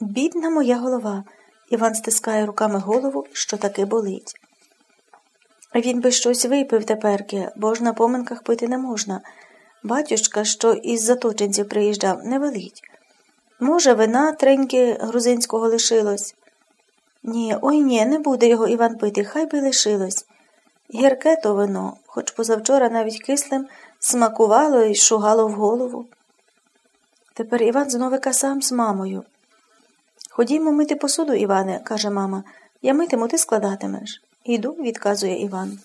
Бідна моя голова. Іван стискає руками голову, що таки болить. Він би щось випив теперки, бо ж на поминках пити не можна. Батюшка, що із заточенців приїжджав, не велить. Може, вина треньки грузинського лишилось. Ні, ой ні, не буде його Іван пити, хай би лишилось. Гірке то вино, хоч позавчора навіть кислим смакувало і шугало в голову. Тепер Іван зновика сам з мамою. Ходімо мити посуду, Іване, каже мама. Я митиму, ти складатимеш. Іду, відказує Іван.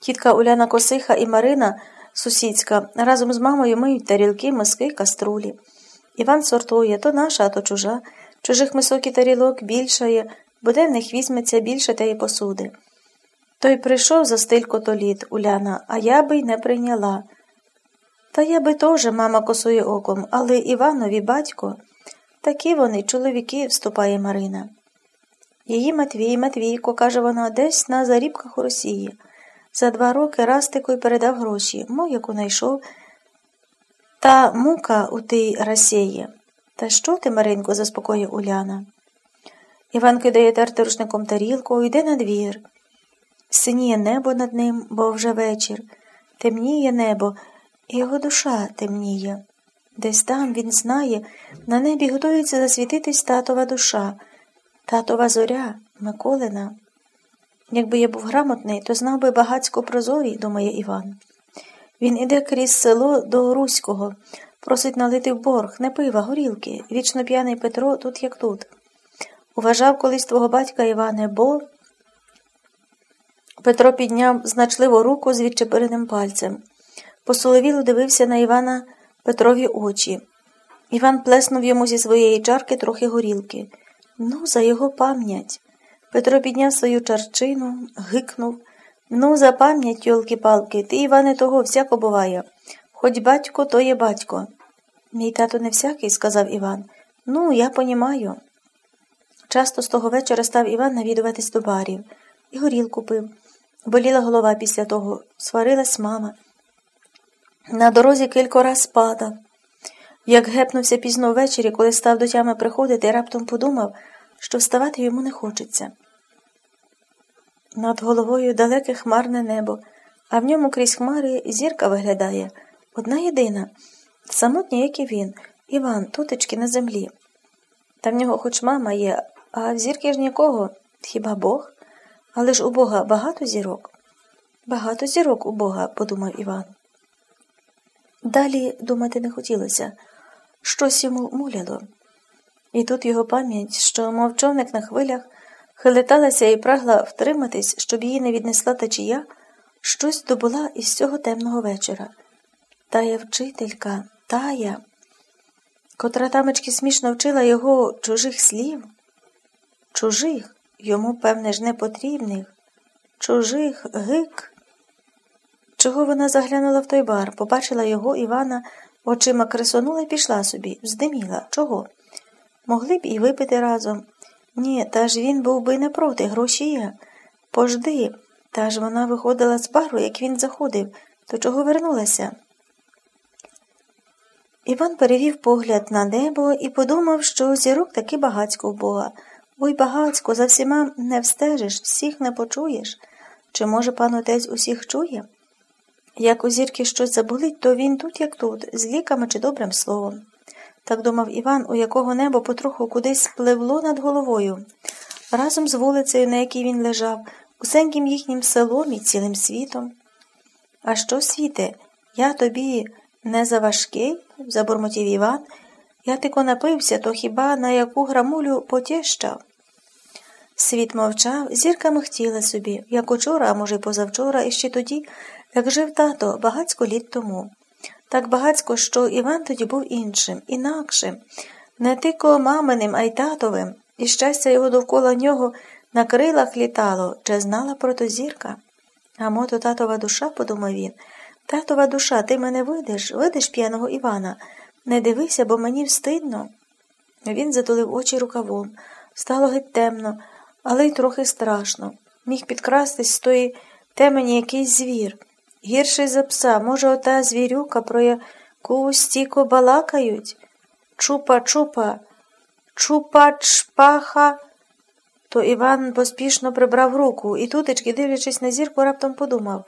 Тітка Уляна Косиха і Марина сусідська разом з мамою миють тарілки, миски, каструлі. Іван сортує то наша, а то чужа. Чужих мисок і тарілок більшає, бо де в них візьметься більше тієї посуди. Той прийшов за стилько то літ, Уляна, а я би й не прийняла. Та я би теж, мама косує оком, але Іванові батько. Такі вони, чоловіки, вступає Марина. Її Матвій, Матвійко, каже вона, десь на зарібках у Росії. За два роки Растику й передав гроші, мов яку найшов. Та мука у тій Росії. Та що ти, Маринко, заспокоює Уляна. Іван кидає терти рушником тарілку, йде на двір. Синіє небо над ним, бо вже вечір. Темніє небо, і його душа темніє. Десь там він знає, на небі готується засвітитись татова душа, татова зоря, Миколина. Якби я був грамотний, то знав би багацько про зорі, думає Іван. Він іде крізь село до Руського, просить налити в борг, не пива, горілки. Вічно п'яний Петро тут, як тут. Уважав колись твого батька Іване, бо. Петро підняв значливо руку з відчепиреним пальцем. Посоловіло дивився на Івана Петрові очі. Іван плеснув йому зі своєї чарки трохи горілки. Ну, за його пам'ять. Петро підняв свою чарчину, гикнув. Ну, за пам'ять, йолки палки ти, Іване, того всяко буває. Хоч батько, то є батько. Мій тато не всякий, сказав Іван. Ну, я понімаю. Часто з того вечора став Іван навідуватись до барів. І горілку пив. Боліла голова після того, сварилась мама. На дорозі кілька раз падав. Як гепнувся пізно ввечері, коли став до тями приходити, раптом подумав, що вставати йому не хочеться. Над головою далеке хмарне небо, а в ньому крізь хмари зірка виглядає одна єдина, самотня, як і він, Іван, тутечки на землі. Та в нього хоч мама є, а в зірки ж нікого, хіба Бог? Але ж у Бога багато зірок. Багато зірок у Бога, подумав Іван. Далі думати не хотілося, щось йому муляло. І тут його пам'ять, що мовчовник на хвилях, хилиталася і прагла втриматись, щоб її не віднесла течія, щось добула із цього темного вечора. Тая вчителька, тая, котра тамечки смішно вчила його чужих слів, чужих, йому, певне ж, непотрібних, чужих гик. Чого вона заглянула в той бар, побачила його, Івана, очима кресонула і пішла собі, здиміла. Чого? Могли б і випити разом. Ні, та ж він був би не проти, гроші є. Пожди, та ж вона виходила з бару, як він заходив, то чого вернулася? Іван перевів погляд на небо і подумав, що зірок таки багацько в Бога. Ой, багацько, за всіма не встежиш, всіх не почуєш. Чи, може, пан отець усіх чує? Як у зірки щось заболить, то він тут, як тут, з ліками чи добрим словом. Так думав Іван, у якого небо потроху кудись спливло над головою, разом з вулицею, на якій він лежав, усеньким їхнім селом і цілим світом. А що, світе, я тобі не заважкий? забурмотів Іван. Я тико напився, то хіба на яку грамулю потєщав? Світ мовчав, зірка михтіла собі, як учора, а може, й позавчора, і ще тоді, як жив тато багацько літ тому. Так багацько, що Іван тоді був іншим, інакшим, не тико маминим, а й татовим, і щастя його довкола нього на крилах літало, чи знала про то зірка. А мото татова душа, подумав він, татова душа, ти мене видиш, видиш п'яного Івана. Не дивися, бо мені встидно. Він затулив очі рукавом. Стало геть темно, але й трохи страшно. Міг підкрастись з тої темені якийсь звір. Гірший за пса, може, ота звірюка, про яку стіко балакають. Чупа, чупа, Чупачпаха. То Іван поспішно прибрав руку і тутечки, дивлячись на зірку, раптом подумав.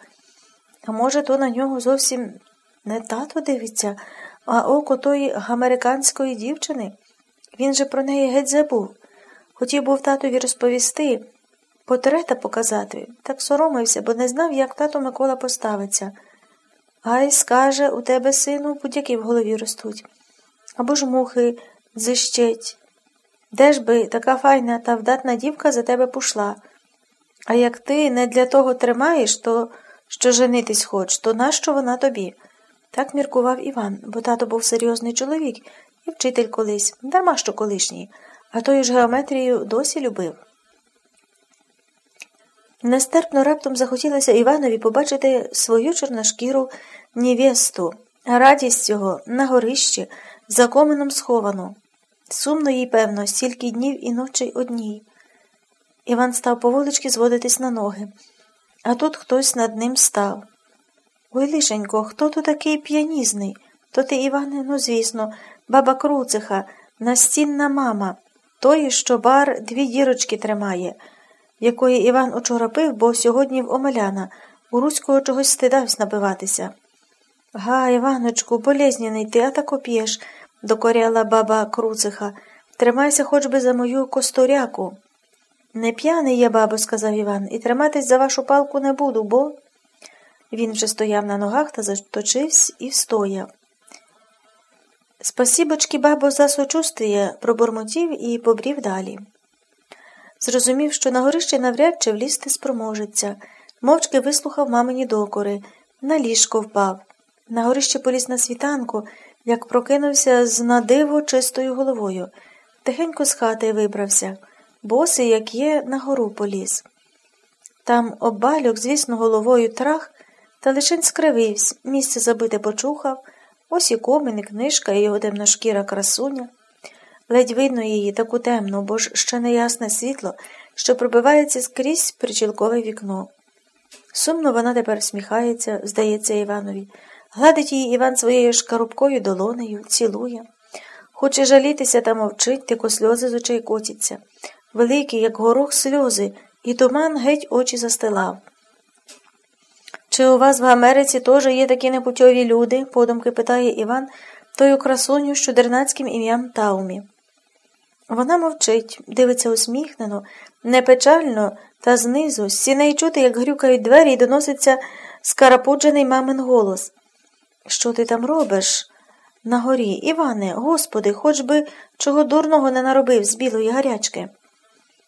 А може, то на нього зовсім не тато дивиться, а око тої американської дівчини? Він же про неї геть забув. Хотів був татові розповісти, потрета показати, так соромився, бо не знав, як тато Микола поставиться. Гай скаже, у тебе, сину, будь-які в голові ростуть. Або ж мухи дзищать. Де ж би така файна та вдатна дівка за тебе пішла? А як ти не для того тримаєш, то що женитись хоч, то нащо вона тобі? Так міркував Іван, бо тато був серйозний чоловік і вчитель колись, дарма що колишній, а тою ж геометрію досі любив. Нестерпно раптом захотілося Іванові побачити свою чорношкіру невесту, радість цього на горищі, за коменом сховану. Сумно їй, певно, стільки днів і ночей одній. Іван став поволички зводитись на ноги, а тут хтось над ним став. Ой, лишенько, хто то такий п'янізний? То ти, Іване, ну, звісно, баба Круциха, настінна мама, тої, що бар дві дірочки тримає, якої Іван учора пив, бо сьогодні в Омеляна, у Руського чогось стидався напиватися. Га, Іваночку, болезняний ти, а так оп'єш, докоряла баба Круциха. Тримайся хоч би за мою косторяку. Не п'яний я, бабо, сказав Іван, і триматись за вашу палку не буду, бо. Він вже стояв на ногах та заточився і встояв. Спасібочки, бабо, за сочувствіє, пробормотів і побрів далі. Зрозумів, що на горище навряд чи влізти спроможеться, мовчки вислухав мамині докори, на ліжко впав. На горище поліз на світанку, як прокинувся з надиво чистою головою, тихенько з хати вибрався, босий, як є, на гору поліз. Там оббалюк, звісно, головою трах, та лишень скривився, місце забите почухав, ось і комін, і книжка, і його темношкіра красуня. Ледь видно її таку темну, бо ж ще неясне світло, що пробивається скрізь причілкове вікно. Сумно вона тепер сміхається, здається Іванові. Гладить її Іван своєю шкарубкою долонею, цілує. Хоче жалітися та мовчить, тико сльози з очей котяться. Великі, як горох, сльози, і туман геть очі застилав. Чи у вас в Америці теж є такі непутьові люди? подумки питає Іван тою красуню з чудернацьким ім'ям Таумі. Вона мовчить, дивиться усміхнено, непечально, та знизу, з сіней чути, як грюкають двері, і доноситься скарапуджений мамин голос. Що ти там робиш? На горі, Іване, господи, хоч би чого дурного не наробив з білої гарячки.